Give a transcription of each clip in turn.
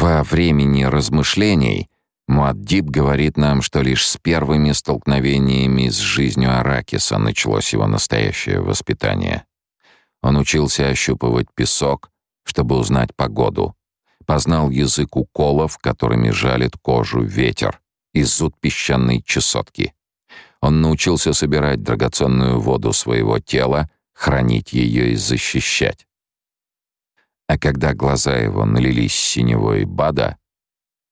Во времени размышлений Муаддиб говорит нам, что лишь с первыми столкновениями с жизнью Аракиса началось его настоящее воспитание. Он учился ощупывать песок, чтобы узнать погоду, познал язык уколов, которыми жалит кожу ветер, и зуд песчаной чесотки. Он научился собирать драгоценную воду своего тела, хранить ее и защищать. А когда глаза его налились синевой бада,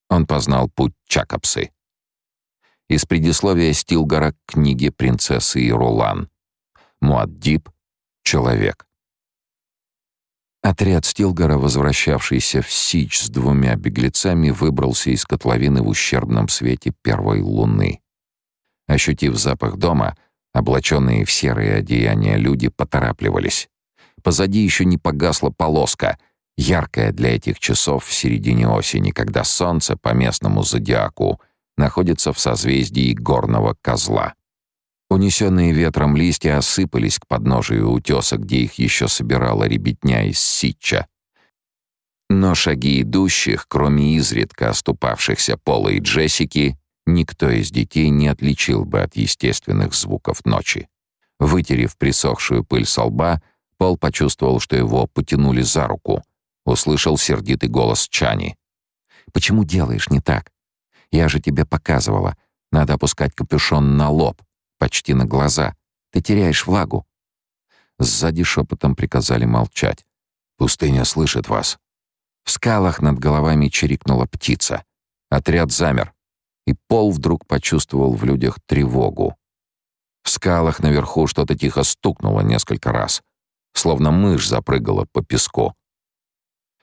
он познал путь Чакопсы. Из предисловия Стилгора к книге «Принцессы и Рулан». Муаддиб — человек. Отряд Стилгора, возвращавшийся в Сич с двумя беглецами, выбрался из котловины в ущербном свете первой луны. Ощутив запах дома, облаченные в серые одеяния люди поторапливались. Позади еще не погасла полоска, яркая для этих часов в середине осени, когда солнце по местному зодиаку находится в созвездии горного козла. Унесенные ветром листья осыпались к подножию утеса, где их еще собирала ребятня из Ситча. Но шаги идущих, кроме изредка оступавшихся Пола и Джессики, никто из детей не отличил бы от естественных звуков ночи. Вытерев присохшую пыль со лба, Пол почувствовал, что его потянули за руку. Услышал сердитый голос Чани. «Почему делаешь не так? Я же тебе показывала. Надо опускать капюшон на лоб почти на глаза. Ты теряешь влагу. Сзади шепотом приказали молчать. Пустыня слышит вас. В скалах над головами чирикнула птица. Отряд замер, и Пол вдруг почувствовал в людях тревогу. В скалах наверху что-то тихо стукнуло несколько раз, словно мышь запрыгала по песку.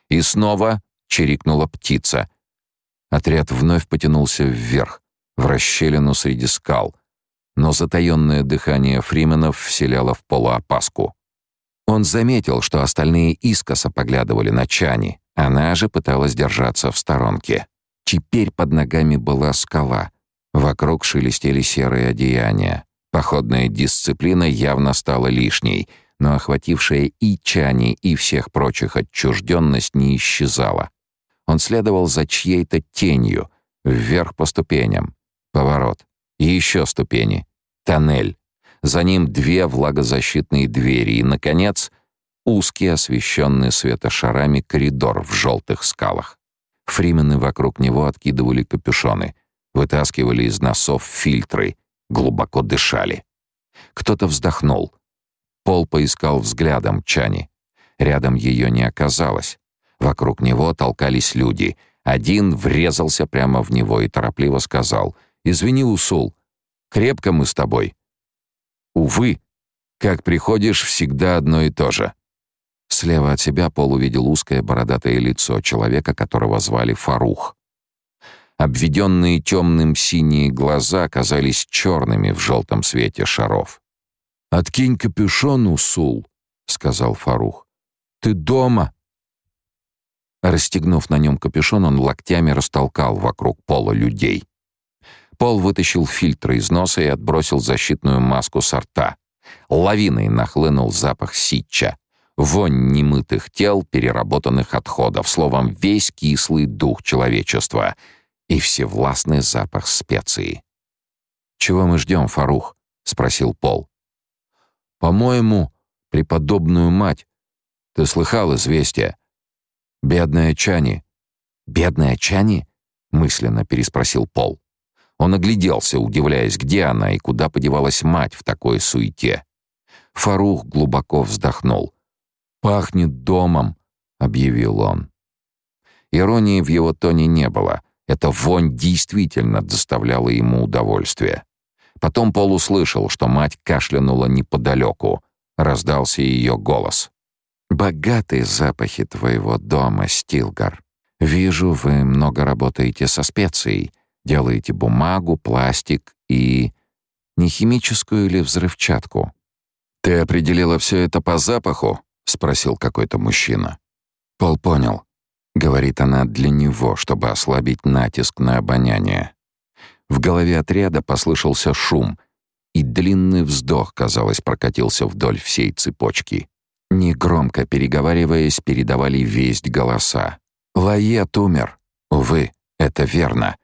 И снова чирикнула птица. Отряд вновь потянулся вверх, в расщелину среди скал — но затаённое дыхание Фрименов вселяло в Пола опаску. Он заметил, что остальные искоса поглядывали на Чани, она же пыталась держаться в сторонке. Теперь под ногами была скала. Вокруг шелестели серые одеяния. Походная дисциплина явно стала лишней, но охватившая и Чани, и всех прочих отчужденность не исчезала. Он следовал за чьей-то тенью, вверх по ступеням. Поворот. И еще ступени тоннель. За ним две влагозащитные двери и, наконец, узкий, освещенный светошарами коридор в желтых скалах. Фримены вокруг него откидывали капюшоны, вытаскивали из носов фильтры, глубоко дышали. Кто-то вздохнул. Пол поискал взглядом Чани. Рядом ее не оказалось. Вокруг него толкались люди. Один врезался прямо в него и торопливо сказал «Извини, Усул, Крепко мы с тобой. Увы, как приходишь, всегда одно и то же. Слева от себя Пол увидел узкое бородатое лицо человека, которого звали Фарух. Обведенные темным синие глаза казались черными в желтом свете шаров. «Откинь капюшон, Усул», — сказал Фарух. «Ты дома?» Расстегнув на нем капюшон, он локтями растолкал вокруг пола людей. Пол вытащил фильтры из носа и отбросил защитную маску с рта. Лавиной нахлынул запах ситча. Вонь немытых тел, переработанных отходов, словом, весь кислый дух человечества и всевластный запах специи. «Чего мы ждем, Фарух?» — спросил Пол. «По-моему, преподобную мать. Ты слыхал известие? Бедная Чани». «Бедная Чани?» — мысленно переспросил Пол. Он огляделся, удивляясь, где она и куда подевалась мать в такой суете. Фарух глубоко вздохнул. «Пахнет домом», — объявил он. Иронии в его тоне не было. Эта вонь действительно доставляла ему удовольствие. Потом Пол услышал, что мать кашлянула неподалеку. Раздался ее голос. «Богатые запахи твоего дома, Стилгар. Вижу, вы много работаете со специей. Делаете бумагу, пластик и... Не химическую или взрывчатку? «Ты определила все это по запаху?» — спросил какой-то мужчина. Пол понял. Говорит она для него, чтобы ослабить натиск на обоняние. В голове отряда послышался шум, и длинный вздох, казалось, прокатился вдоль всей цепочки. Негромко переговариваясь, передавали весть голоса. «Лает умер. Увы, это верно.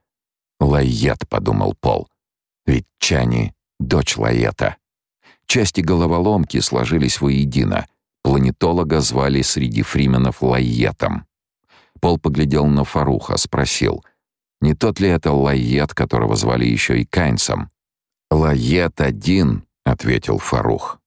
Лайет, подумал Пол. Ведь Чани — дочь Лайета. Части головоломки сложились воедино. Планетолога звали среди фрименов Лайетом. Пол поглядел на Фаруха, спросил, не тот ли это Лайет, которого звали еще и Кайнсом? «Лайет один», — ответил Фарух.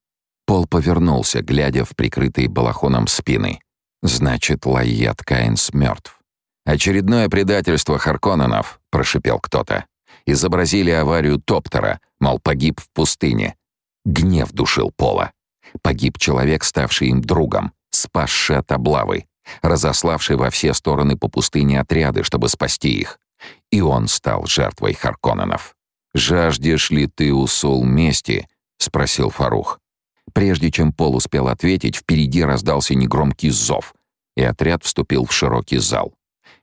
Пол повернулся, глядя в прикрытые балахоном спины. «Значит, Лайет Кайнс мертв». «Очередное предательство Харконненов», — прошипел кто-то. «Изобразили аварию Топтера, мол, погиб в пустыне». Гнев душил Пола. Погиб человек, ставший им другом, спасший от облавы, разославший во все стороны по пустыне отряды, чтобы спасти их. И он стал жертвой Харконненов. «Жаждешь ли ты, Усул, мести?» — спросил Фарух. Прежде чем Пол успел ответить, впереди раздался негромкий зов, и отряд вступил в широкий зал.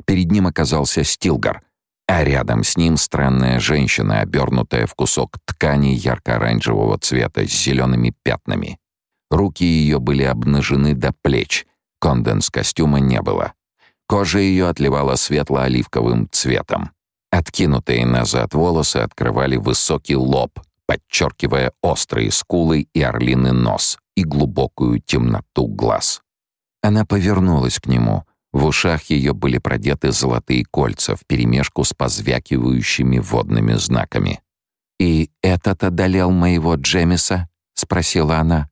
Перед ним оказался Стилгар, а рядом с ним странная женщина, обернутая в кусок ткани ярко-оранжевого цвета с зелеными пятнами. Руки ее были обнажены до плеч, конденс костюма не было. Кожа ее отливала светло-оливковым цветом. Откинутые назад волосы открывали высокий лоб, подчеркивая острые скулы и орлиный нос и глубокую темноту глаз. Она повернулась к нему. В ушах ее были продеты золотые кольца вперемешку с позвякивающими водными знаками. «И этот одолел моего Джемиса?» — спросила она.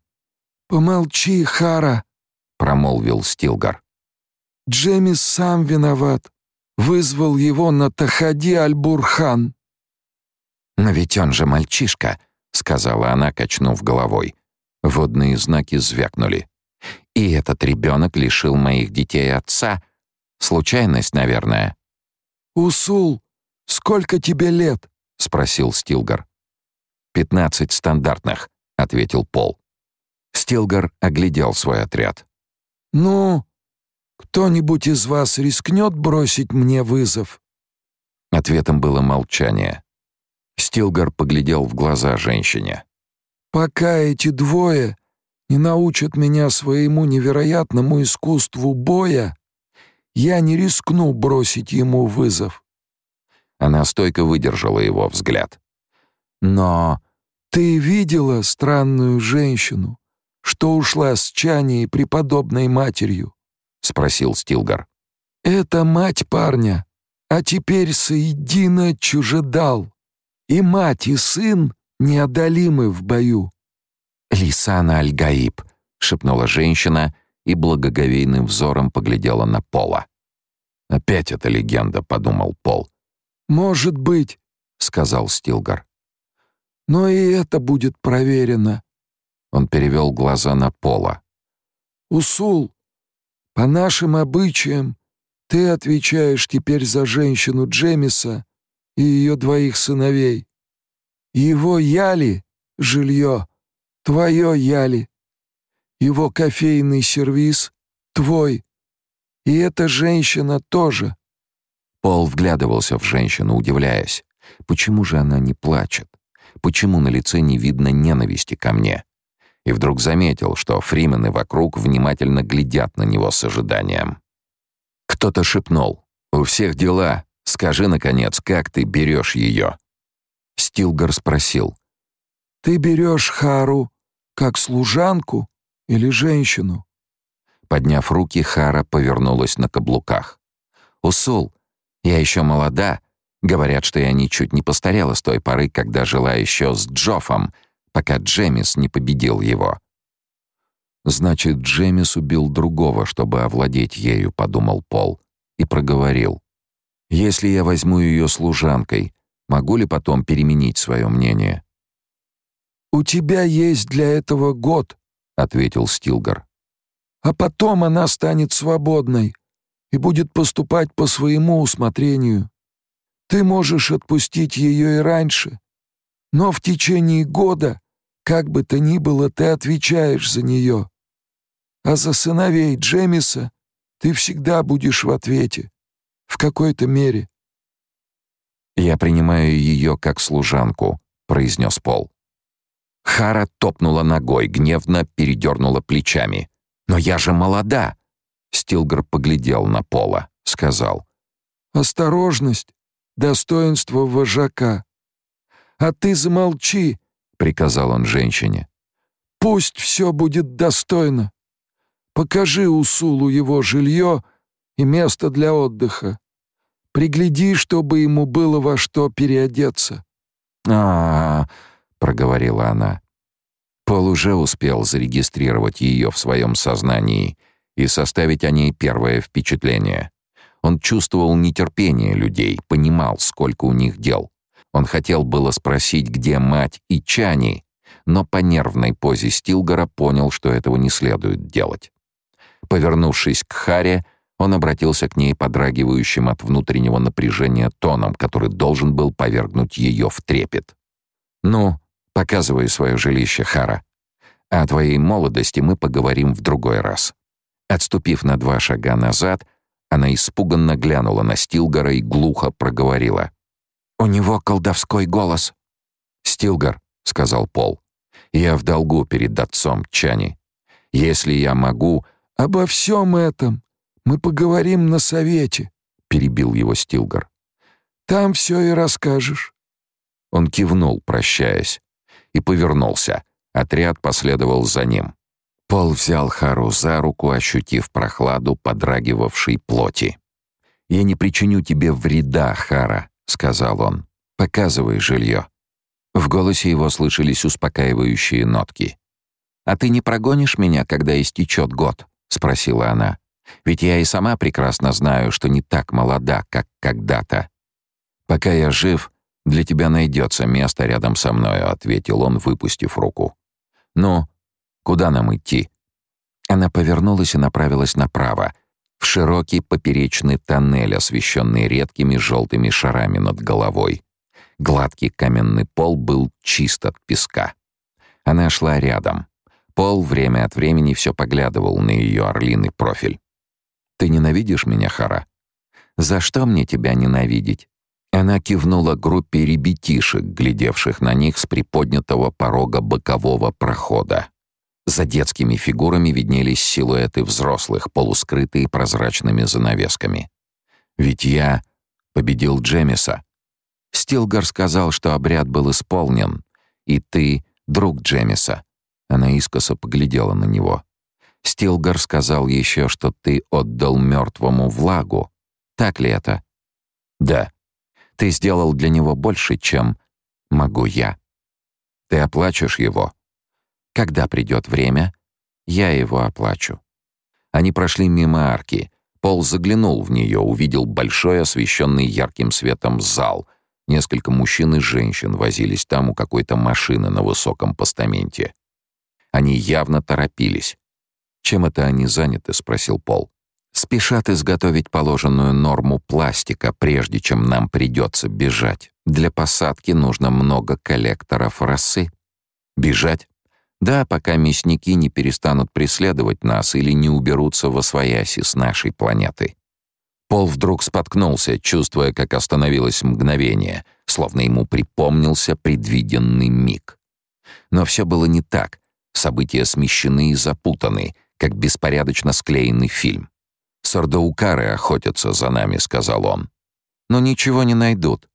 «Помолчи, Хара», — промолвил Стилгар. «Джемис сам виноват вызвал его на Тахади Аль-Бурхан. «Но ведь он же мальчишка», — сказала она, качнув головой. Водные знаки звякнули. «И этот ребенок лишил моих детей отца. Случайность, наверное». «Усул, сколько тебе лет?» — спросил Стилгар. «Пятнадцать стандартных», — ответил Пол. Стилгар оглядел свой отряд. «Ну, кто-нибудь из вас рискнет бросить мне вызов?» Ответом было молчание. Стилгар поглядел в глаза женщине. «Пока эти двое не научат меня своему невероятному искусству боя, я не рискну бросить ему вызов». Она стойко выдержала его взгляд. «Но ты видела странную женщину, что ушла с Чани и преподобной матерью? — спросил Стилгар. «Это мать парня, а теперь соедино чужедал. И мать, и сын неодолимы в бою». «Лисана Аль-Гаиб», — шепнула женщина и благоговейным взором поглядела на Пола. «Опять эта легенда», — подумал Пол. «Может быть», — сказал Стилгар. «Но и это будет проверено». Он перевел глаза на Пола. «Усул, по нашим обычаям ты отвечаешь теперь за женщину Джемиса и ее двоих сыновей. Его яли — жилье, твое яли. Его кофейный сервиз — твой. И эта женщина тоже. Пол вглядывался в женщину, удивляясь. Почему же она не плачет? Почему на лице не видно ненависти ко мне? И вдруг заметил, что фримены вокруг внимательно глядят на него с ожиданием. Кто-то шепнул «У всех дела. Скажи, наконец, как ты берешь ее?» Стилгар спросил «Ты берешь Хару как служанку или женщину?» Подняв руки, Хара повернулась на каблуках. «Усул, я еще молода. Говорят, что я ничуть не постарела с той поры, когда жила еще с Джоффом, пока Джемис не победил его. «Значит, Джемис убил другого, чтобы овладеть ею», — подумал Пол, и проговорил. «Если я возьму ее служанкой, могу ли потом переменить свое мнение?» «У тебя есть для этого год», — ответил Стилгар. «А потом она станет свободной и будет поступать по своему усмотрению. Ты можешь отпустить ее и раньше, но в течение года, как бы то ни было, ты отвечаешь за нее. А за сыновей Джемиса ты всегда будешь в ответе, в какой-то мере. «Я принимаю ее как служанку», — произнес Пол. Хара топнула ногой, гневно передернула плечами. «Но я же молода!» Стилгар поглядел на Пола, сказал. осторожность, достоинство вожака. А ты замолчи, — приказал он женщине. Пусть все будет достойно. Покажи Усулу его жилье и место для отдыха. Пригляди, чтобы ему было во что переодеться. А, -а, -а проговорила она. Пол уже успел зарегистрировать ее в своем сознании и составить о ней первое впечатление. Он чувствовал нетерпение людей, понимал, сколько у них дел. Он хотел было спросить, где мать и Чани, но по нервной позе Стилгора понял, что этого не следует делать. Повернувшись к Харе, он обратился к ней подрагивающим от внутреннего напряжения тоном, который должен был повергнуть ее в трепет. «Ну, показывай свое жилище, Хара. О твоей молодости мы поговорим в другой раз». Отступив на два шага назад, она испуганно глянула на Стилгора и глухо проговорила. «У него колдовской голос». «Стилгар», — сказал Пол, — «я в долгу перед отцом Чани. Если я могу...» «Обо всем этом мы поговорим на совете», — перебил его Стилгар. «Там все и расскажешь». Он кивнул, прощаясь, и повернулся. Отряд последовал за ним. Пол взял Хару за руку, ощутив прохладу подрагивавшей плоти. «Я не причиню тебе вреда, Хара», — сказал он. «Показывай жилье». В голосе его слышались успокаивающие нотки. «А ты не прогонишь меня, когда истечет год?» — спросила она. «Ведь я и сама прекрасно знаю, что не так молода, как когда-то». «Пока я жив, для тебя найдется место рядом со мною», — ответил он, выпустив руку. «Ну, куда нам идти?» Она повернулась и направилась направо, в широкий поперечный тоннель, освещенный редкими желтыми шарами над головой. Гладкий каменный пол был чист от песка. Она шла рядом. Пол время от времени все поглядывал на ее орлиный профиль. «Ты ненавидишь меня, Хара?» «За что мне тебя ненавидеть?» Она кивнула группе ребятишек, глядевших на них с приподнятого порога бокового прохода. За детскими фигурами виднелись силуэты взрослых, полускрытые прозрачными занавесками. «Ведь я победил Джемиса». Стилгар сказал, что обряд был исполнен, и ты — друг Джемиса. Она искоса поглядела на него. Стилгар сказал еще, что ты отдал мертвому влагу. Так ли это? Да. Ты сделал для него больше, чем могу я. Ты оплачешь его. Когда придет время, я его оплачу. Они прошли мимо арки. Пол заглянул в нее, увидел большой освещенный ярким светом зал. Несколько мужчин и женщин возились там у какой-то машины на высоком постаменте. Они явно торопились. «Чем это они заняты?» — спросил Пол. «Спешат изготовить положенную норму пластика, прежде чем нам придется бежать. Для посадки нужно много коллекторов росы». «Бежать?» «Да, пока мясники не перестанут преследовать нас или не уберутся во свояси с нашей планеты». Пол вдруг споткнулся, чувствуя, как остановилось мгновение, словно ему припомнился предвиденный миг. Но все было не так. События смещены и запутаны, как беспорядочно склеенный фильм. «Сардаукары охотятся за нами», — сказал он. «Но ничего не найдут.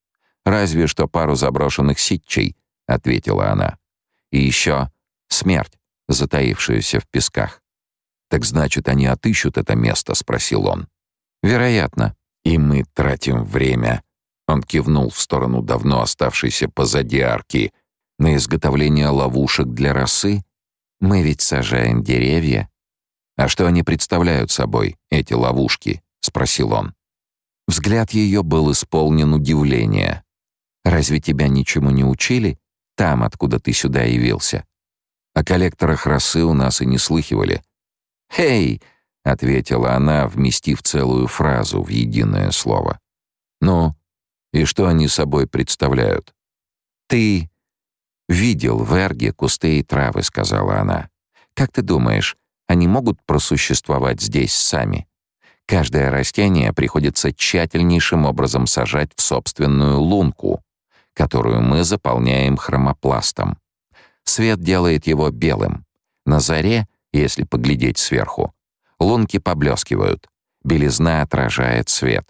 Разве что пару заброшенных ситчей», — ответила она. «И еще смерть, затаившаяся в песках». «Так значит, они отыщут это место?» — спросил он. «Вероятно. И мы тратим время». Он кивнул в сторону давно оставшейся позади арки. «На изготовление ловушек для росы?» Мы ведь сажаем деревья. А что они представляют собой, эти ловушки? спросил он. Взгляд ее был исполнен удивления. Разве тебя ничему не учили там, откуда ты сюда явился? О коллекторах росы у нас и не слыхивали. «Хей!» — ответила она, вместив целую фразу в единое слово. «Ну, и что они собой представляют?» «Ты «Видел в Эрге кусты и травы», — сказала она. «Как ты думаешь, они могут просуществовать здесь сами?» Каждое растение приходится тщательнейшим образом сажать в собственную лунку, которую мы заполняем хромопластом. Свет делает его белым. На заре, если поглядеть сверху, лунки поблескивают, белизна отражает свет.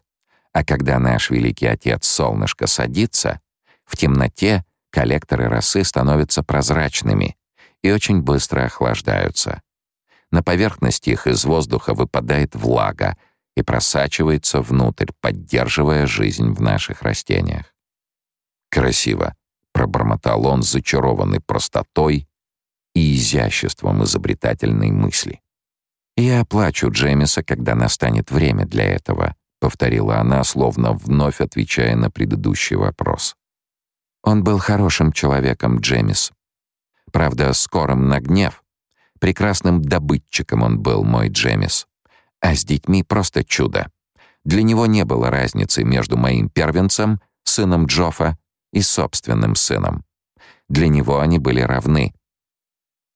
А когда наш великий отец солнышко садится, в темноте коллекторы росы становятся прозрачными и очень быстро охлаждаются. На поверхности их из воздуха выпадает влага и просачивается внутрь, поддерживая жизнь в наших растениях. «Красиво», — пробормотал он, зачарованный простотой и изяществом изобретательной мысли. «Я оплачу Джеймиса, когда настанет время для этого», — повторила она, словно вновь отвечая на предыдущий вопрос. Он был хорошим человеком, Джеймис. Правда, скорым на гнев. Прекрасным добытчиком он был, мой Джеймис. А с детьми просто чудо. Для него не было разницы между моим первенцем, сыном Джоффа, и собственным сыном. Для него они были равны.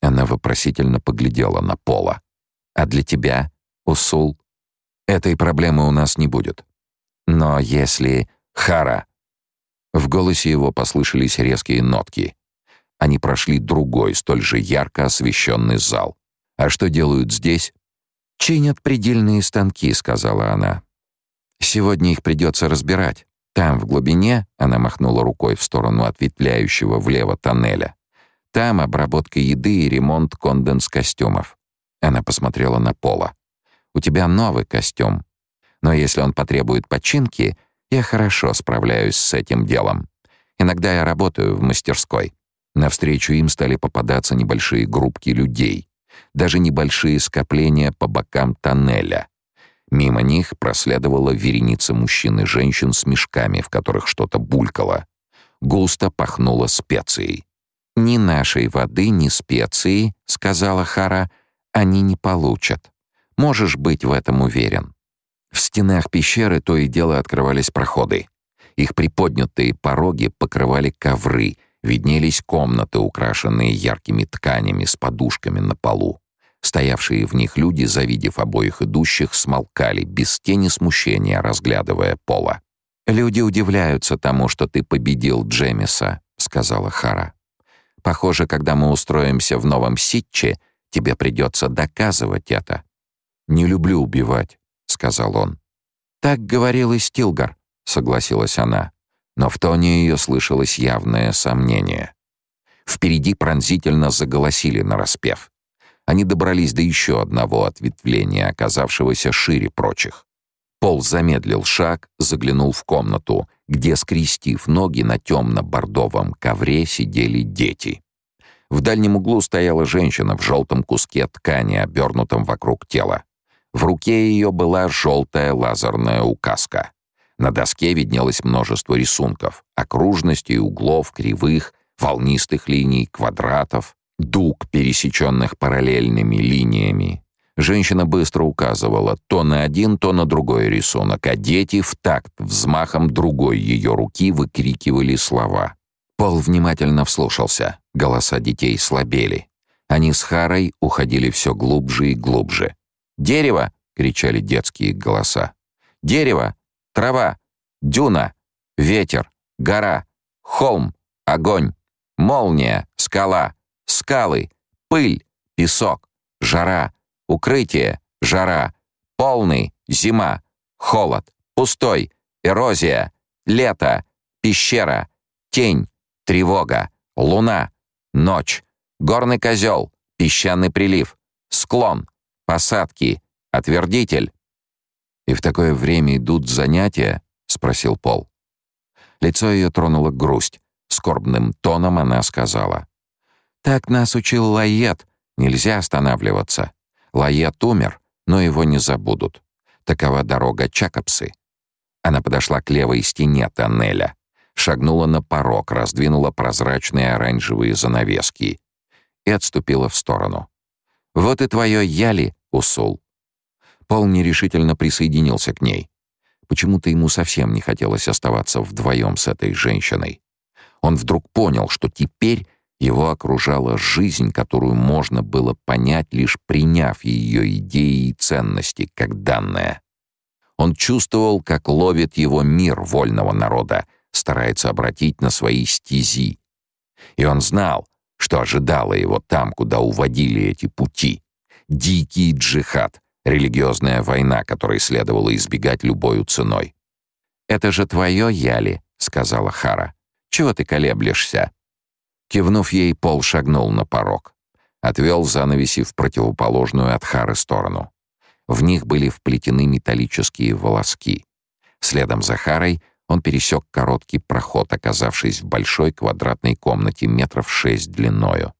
Она вопросительно поглядела на Пола. А для тебя, Усул, этой проблемы у нас не будет. Но если... Хара!» В голосе его послышались резкие нотки. Они прошли другой, столь же ярко освещенный зал. «А что делают здесь?» «Чинят предельные станки», — сказала она. «Сегодня их придется разбирать. Там, в глубине, — она махнула рукой в сторону ответвляющего влево тоннеля, — там обработка еды и ремонт конденс-костюмов. Она посмотрела на Пола. «У тебя новый костюм. Но если он потребует починки, я хорошо справляюсь с этим делом. Иногда я работаю в мастерской». Навстречу им стали попадаться небольшие группки людей, даже небольшие скопления по бокам тоннеля. Мимо них проследовала вереница мужчин и женщин с мешками, в которых что-то булькало. Густо пахнуло специей. «Ни нашей воды, ни специи», — сказала Хара, — «они не получат. Можешь быть в этом уверен». В стенах пещеры то и дело открывались проходы. Их приподнятые пороги покрывали ковры, виднелись комнаты, украшенные яркими тканями с подушками на полу. Стоявшие в них люди, завидев обоих идущих, смолкали, без тени смущения, разглядывая Пола. «Люди удивляются тому, что ты победил Джемиса», — сказала Хара. «Похоже, когда мы устроимся в новом Ситче, тебе придется доказывать это». «Не люблю убивать», — сказал он. «Так говорил и Стилгар», — согласилась она. Но в тоне ее слышалось явное сомнение. Впереди пронзительно заголосили нараспев. Они добрались до еще одного ответвления, оказавшегося шире прочих. Пол замедлил шаг, заглянул в комнату, где, скрестив ноги на темно-бордовом ковре, сидели дети. В дальнем углу стояла женщина в желтом куске ткани, обернутом вокруг тела. В руке ее была желтая лазерная указка. На доске виднелось множество рисунков, окружностей, углов, кривых, волнистых линий, квадратов, дуг, пересеченных параллельными линиями. Женщина быстро указывала то на один, то на другой рисунок, а дети в такт взмахом другой ее руки выкрикивали слова. Пол внимательно вслушался. Голоса детей слабели. Они с Харой уходили все глубже и глубже. «Дерево!» — кричали детские голоса. «Дерево! Трава! Дюна! Ветер! Гора! Холм! Огонь! Молния! Скала! Скалы! Пыль! Песок! Жара! Укрытие! Жара! Полный! Зима! Холод! Пустой! Эрозия! Лето! Пещера! Тень! Тревога! Луна! Ночь! Горный козел! Песчаный прилив! Склон! Посадки, отвердитель. И в такое время идут занятия, спросил Пол. Лицо ее тронула грусть. Скорбным тоном она сказала: "Так нас учил Лает, нельзя останавливаться. Лает умер, но его не забудут. Такова дорога Чакопсы". Она подошла к левой стене тоннеля, шагнула на порог, раздвинула прозрачные оранжевые занавески и отступила в сторону. «Вот и твое Яли, Усул». Пол нерешительно присоединился к ней. Почему-то ему совсем не хотелось оставаться вдвоем с этой женщиной. Он вдруг понял, что теперь его окружала жизнь, которую можно было понять, лишь приняв ее идеи и ценности как данное. Он чувствовал, как ловит его мир вольного народа, старается обратить на свои стези. И он знал, что ожидало его там, куда уводили эти пути. Дикий джихад, религиозная война, которой следовало избегать любой ценой. «Это же твое, Яли», — сказала Хара. «Чего ты колеблешься?» Кивнув ей, Пол шагнул на порог. Отвел занавеси в противоположную от Хары сторону. В них были вплетены металлические волоски. Следом за Харой он пересек короткий проход, оказавшись в большой квадратной комнате метров шесть длиною.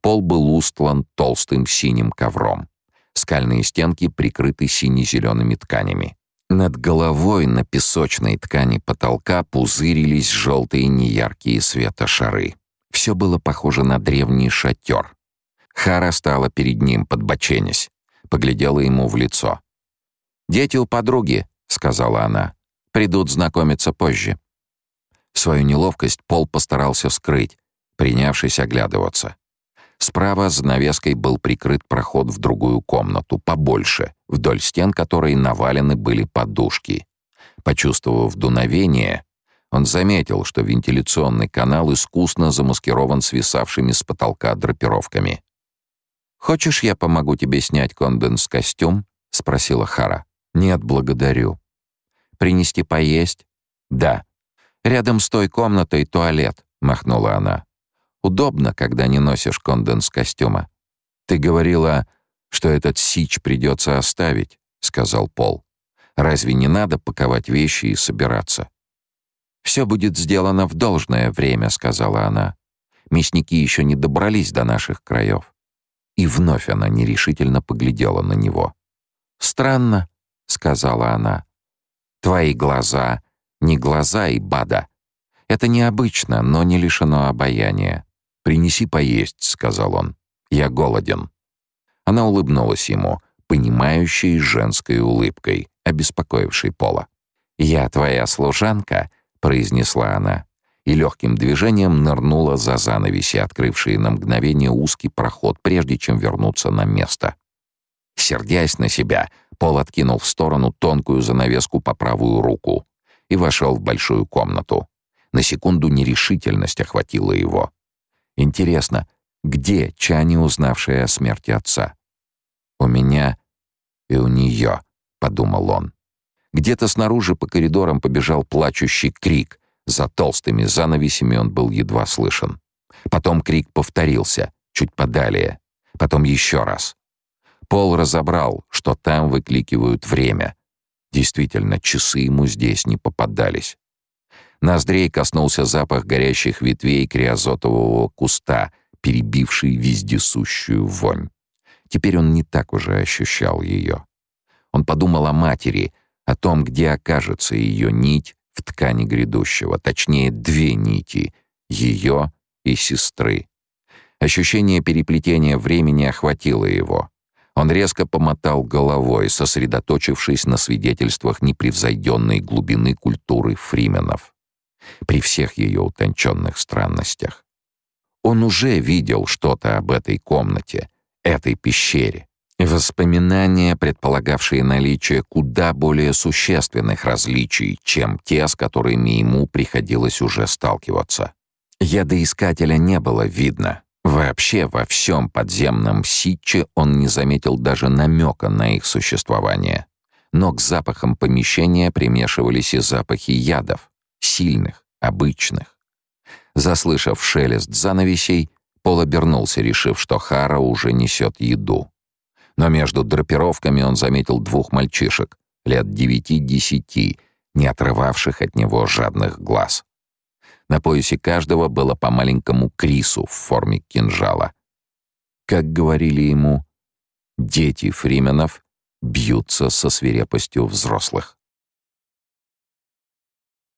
Пол был устлан толстым синим ковром. Скальные стенки прикрыты сине-зелеными тканями. Над головой на песочной ткани потолка пузырились желтые неяркие светошары. Все было похоже на древний шатер. Хара стала перед ним, подбоченясь. Поглядела ему в лицо. «Дети у подруги», — сказала она. «Придут знакомиться позже». Свою неловкость Пол постарался скрыть, принявшись оглядываться. Справа с занавеской был прикрыт проход в другую комнату, побольше, вдоль стен которой навалены были подушки. Почувствовав дуновение, он заметил, что вентиляционный канал искусно замаскирован свисавшими с потолка драпировками. «Хочешь, я помогу тебе снять конденс-костюм?» — спросила Хара. «Нет, благодарю». «Принести поесть?» «Да». «Рядом с той комнатой туалет», — махнула она. Удобно, когда не носишь конденс-костюма. Ты говорила, что этот сич придется оставить, сказал Пол. Разве не надо паковать вещи и собираться? Все будет сделано в должное время, сказала она. Мясники еще не добрались до наших краев. И вновь она нерешительно поглядела на него. Странно, сказала она. Твои глаза не глаза и бада. Это необычно, но не лишено обаяния. «Принеси поесть», — сказал он. «Я голоден». Она улыбнулась ему, понимающей женской улыбкой, обеспокоившей Пола. «Я твоя служанка», — произнесла она, и легким движением нырнула за занавеси, открывшие на мгновение узкий проход, прежде чем вернуться на место. Сердясь на себя, Пол откинул в сторону тонкую занавеску по правую руку и вошел в большую комнату. На секунду нерешительность охватила его. Интересно, где Чани, узнавшая о смерти отца? У меня и у нее, подумал он. Где-то снаружи по коридорам побежал плачущий крик. За толстыми занавесями он был едва слышен. Потом крик повторился, чуть подалее. Потом еще раз. Пол разобрал, что там выкликивают время. Действительно, часы ему здесь не попадались. Ноздрей коснулся запах горящих ветвей криозотового куста, перебивший вездесущую вонь. Теперь он не так уже ощущал ее. Он подумал о матери, о том, где окажется ее нить в ткани грядущего, точнее, две нити — ее и сестры. Ощущение переплетения времени охватило его. Он резко помотал головой, сосредоточившись на свидетельствах непревзойденной глубины культуры фрименов при всех ее утонченных странностях. Он уже видел что-то об этой комнате, этой пещере. Воспоминания, предполагавшие наличие куда более существенных различий, чем те, с которыми ему приходилось уже сталкиваться. Ядоискателя не было видно. Вообще во всем подземном ситче он не заметил даже намека на их существование. Но к запахам помещения примешивались и запахи ядов сильных, обычных. Заслышав шелест занавесей, Пол обернулся, решив, что Хара уже несет еду. Но между драпировками он заметил двух мальчишек, лет девяти-десяти, не отрывавших от него жадных глаз. На поясе каждого было по маленькому крису в форме кинжала. Как говорили ему, дети фрименов бьются со свирепостью взрослых.